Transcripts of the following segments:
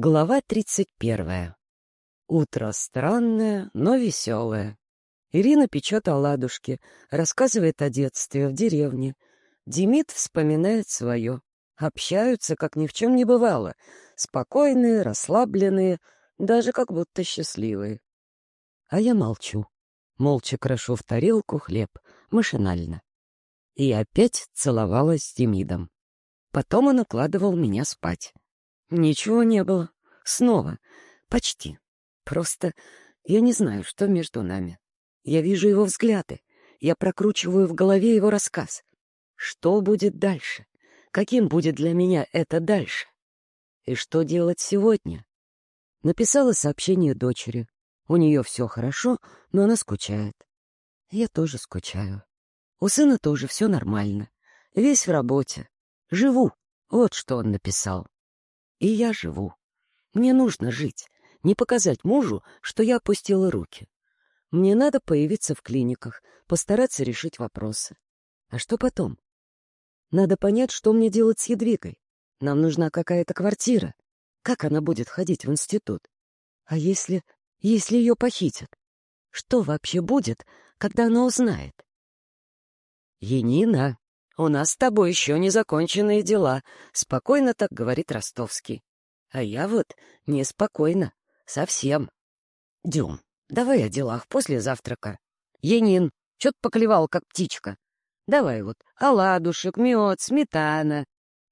Глава тридцать первая. Утро странное, но веселое. Ирина печет оладушки, рассказывает о детстве в деревне. Демид вспоминает свое. Общаются, как ни в чем не бывало. Спокойные, расслабленные, даже как будто счастливые. А я молчу. Молча крошу в тарелку хлеб, машинально. И опять целовалась с Демидом. Потом он укладывал меня спать. Ничего не было. Снова. Почти. Просто я не знаю, что между нами. Я вижу его взгляды. Я прокручиваю в голове его рассказ. Что будет дальше? Каким будет для меня это дальше? И что делать сегодня? Написала сообщение дочери. У нее все хорошо, но она скучает. Я тоже скучаю. У сына тоже все нормально. Весь в работе. Живу. Вот что он написал. И я живу. Мне нужно жить, не показать мужу, что я опустила руки. Мне надо появиться в клиниках, постараться решить вопросы. А что потом? Надо понять, что мне делать с Едвигой. Нам нужна какая-то квартира. Как она будет ходить в институт? А если... если ее похитят? Что вообще будет, когда она узнает? Енина, «У нас с тобой еще не законченные дела», — спокойно так говорит Ростовский. А я вот неспокойно, совсем. Дюм, давай о делах после завтрака. Енин, чё-то поклевал, как птичка. Давай вот оладушек, мед, сметана.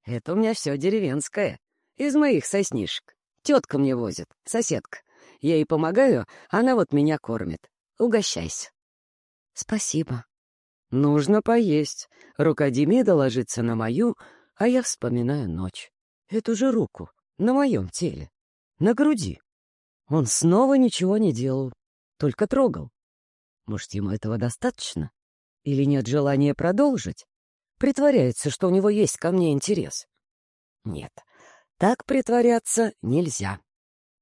Это у меня все деревенское, из моих соснишек. Тетка мне возит, соседка. Я ей помогаю, она вот меня кормит. Угощайся. Спасибо. Нужно поесть. Рука Демида ложится на мою, а я вспоминаю ночь. Эту же руку, на моем теле, на груди. Он снова ничего не делал, только трогал. Может, ему этого достаточно? Или нет желания продолжить? Притворяется, что у него есть ко мне интерес. Нет, так притворяться нельзя.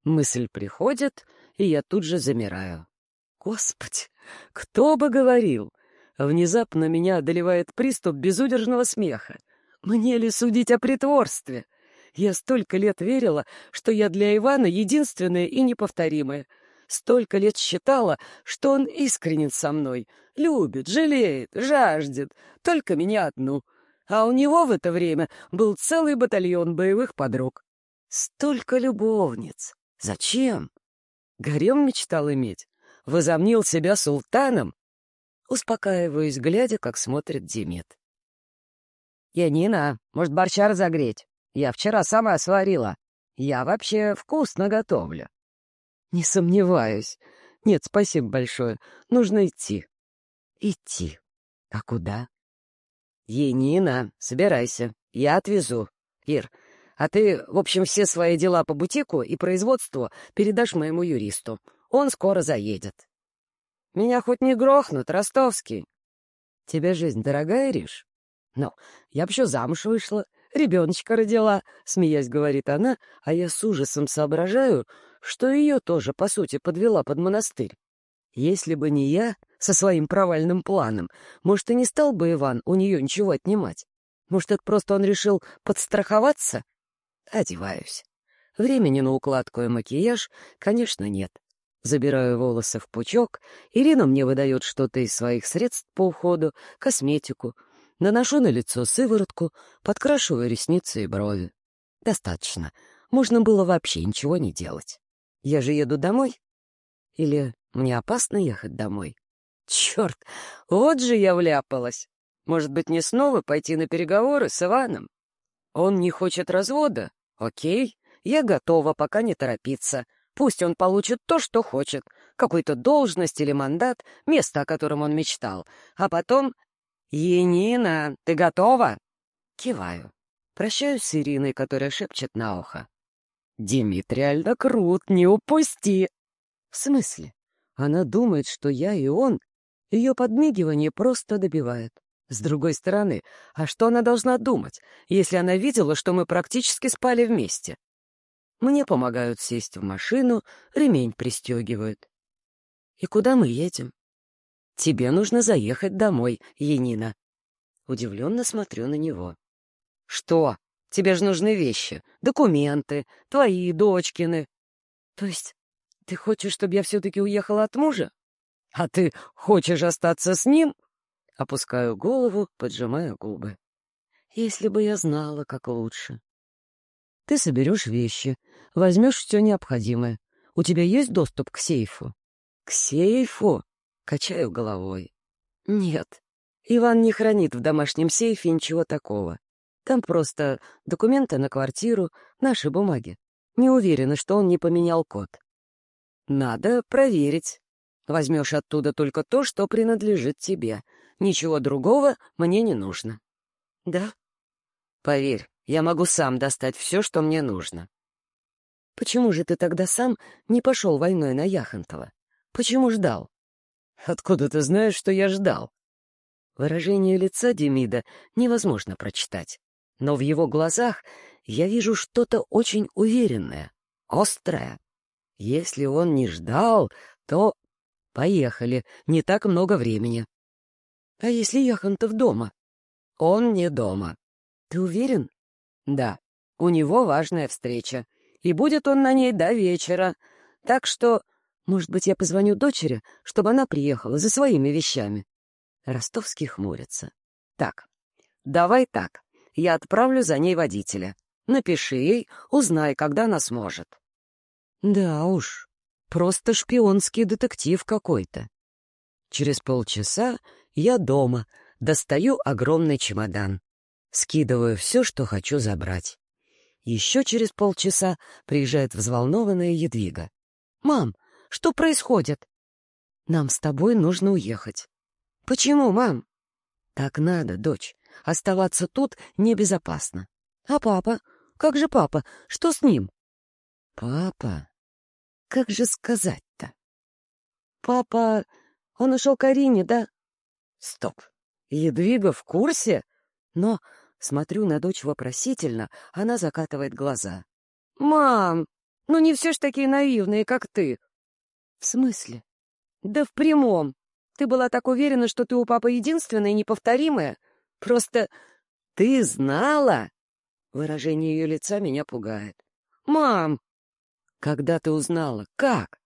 Мысль приходит, и я тут же замираю. Господи, кто бы говорил, Внезапно меня одолевает приступ безудержного смеха. Мне ли судить о притворстве? Я столько лет верила, что я для Ивана единственная и неповторимая. Столько лет считала, что он искренен со мной, любит, жалеет, жаждет, только меня одну. А у него в это время был целый батальон боевых подруг. Столько любовниц. Зачем? Горем мечтал иметь. Возомнил себя султаном. Успокаиваюсь, глядя, как смотрит Демид. «Янина, может, борща разогреть? Я вчера сама сварила. Я вообще вкусно готовлю». «Не сомневаюсь. Нет, спасибо большое. Нужно идти». «Идти? А куда?» «Енина, собирайся. Я отвезу. Ир, а ты, в общем, все свои дела по бутику и производству передашь моему юристу. Он скоро заедет». Меня хоть не грохнут, Ростовский. Тебе жизнь дорогая, Риш? Ну, я б еще замуж вышла, ребеночка родила, смеясь, говорит она, а я с ужасом соображаю, что ее тоже, по сути, подвела под монастырь. Если бы не я со своим провальным планом, может, и не стал бы Иван у нее ничего отнимать. Может, это просто он решил подстраховаться? Одеваюсь. Времени на укладку и макияж, конечно, нет. Забираю волосы в пучок, Ирина мне выдает что-то из своих средств по уходу, косметику, наношу на лицо сыворотку, подкрашиваю ресницы и брови. Достаточно. Можно было вообще ничего не делать. Я же еду домой. Или мне опасно ехать домой? Черт, вот же я вляпалась. Может быть, не снова пойти на переговоры с Иваном? Он не хочет развода? Окей, я готова, пока не торопиться. Пусть он получит то, что хочет, какую-то должность или мандат, место, о котором он мечтал. А потом... «Енина, ты готова?» Киваю. Прощаюсь с Ириной, которая шепчет на ухо. «Димит реально крут, не упусти!» «В смысле? Она думает, что я и он...» Ее подмигивание просто добивает. С другой стороны, а что она должна думать, если она видела, что мы практически спали вместе? Мне помогают сесть в машину, ремень пристегивают. И куда мы едем? Тебе нужно заехать домой, Енина. Удивленно смотрю на него. Что? Тебе же нужны вещи, документы, твои, дочкины. То есть ты хочешь, чтобы я все-таки уехала от мужа? А ты хочешь остаться с ним? Опускаю голову, поджимаю губы. Если бы я знала, как лучше. Ты соберешь вещи, возьмешь все необходимое. У тебя есть доступ к сейфу? К сейфу? Качаю головой. Нет, Иван не хранит в домашнем сейфе ничего такого. Там просто документы на квартиру, наши бумаги. Не уверена, что он не поменял код. Надо проверить. Возьмешь оттуда только то, что принадлежит тебе. Ничего другого мне не нужно. Да? Поверь, я могу сам достать все, что мне нужно. Почему же ты тогда сам не пошел войной на Яхонтова? Почему ждал? Откуда ты знаешь, что я ждал? Выражение лица Демида невозможно прочитать, но в его глазах я вижу что-то очень уверенное, острое. Если он не ждал, то... Поехали, не так много времени. А если Яхонтов дома? Он не дома. Ты уверен? Да, у него важная встреча, и будет он на ней до вечера. Так что, может быть, я позвоню дочери, чтобы она приехала за своими вещами. Ростовский хмурится. Так, давай так, я отправлю за ней водителя. Напиши ей, узнай, когда она сможет. Да уж, просто шпионский детектив какой-то. Через полчаса я дома, достаю огромный чемодан. Скидываю все, что хочу забрать. Еще через полчаса приезжает взволнованная Едвига. «Мам, что происходит?» «Нам с тобой нужно уехать». «Почему, мам?» «Так надо, дочь. Оставаться тут небезопасно». «А папа? Как же папа? Что с ним?» «Папа? Как же сказать-то?» «Папа... Он ушел к Арине, да?» «Стоп! Едвига в курсе?» Но Смотрю на дочь вопросительно, она закатывает глаза. «Мам, ну не все ж такие наивные, как ты». «В смысле?» «Да в прямом. Ты была так уверена, что ты у папы единственная и неповторимая. Просто ты знала?» Выражение ее лица меня пугает. «Мам!» «Когда ты узнала? Как?»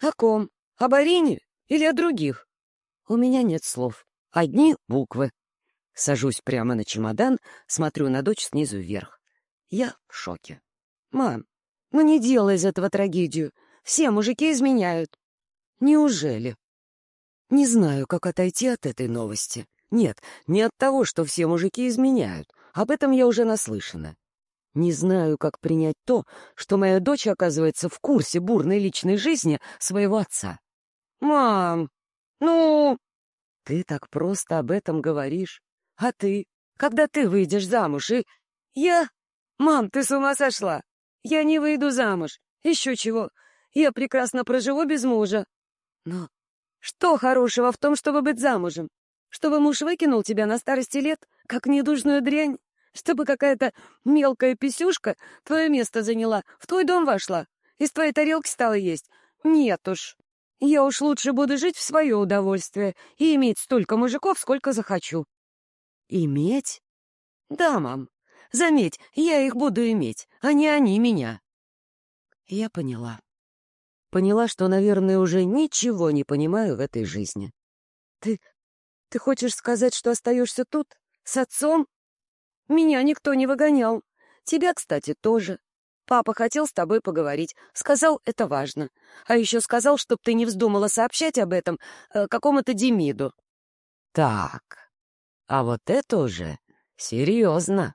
«О ком? Об Арине или о других?» «У меня нет слов. Одни буквы». Сажусь прямо на чемодан, смотрю на дочь снизу вверх. Я в шоке. «Мам, ну не делай из этого трагедию. Все мужики изменяют». «Неужели?» Не знаю, как отойти от этой новости. Нет, не от того, что все мужики изменяют. Об этом я уже наслышана. Не знаю, как принять то, что моя дочь оказывается в курсе бурной личной жизни своего отца. «Мам, ну...» «Ты так просто об этом говоришь. А ты? Когда ты выйдешь замуж и... Я? Мам, ты с ума сошла? Я не выйду замуж. Еще чего. Я прекрасно проживу без мужа. Но что хорошего в том, чтобы быть замужем? Чтобы муж выкинул тебя на старости лет, как недужную дрянь? Чтобы какая-то мелкая писюшка твое место заняла, в твой дом вошла, из твоей тарелки стала есть? Нет уж. Я уж лучше буду жить в свое удовольствие и иметь столько мужиков, сколько захочу. «Иметь?» «Да, мам. Заметь, я их буду иметь, а не они меня». Я поняла. Поняла, что, наверное, уже ничего не понимаю в этой жизни. «Ты... ты хочешь сказать, что остаешься тут? С отцом?» «Меня никто не выгонял. Тебя, кстати, тоже. Папа хотел с тобой поговорить. Сказал, это важно. А еще сказал, чтоб ты не вздумала сообщать об этом э, какому-то Демиду». «Так, а вот это уже серьезно.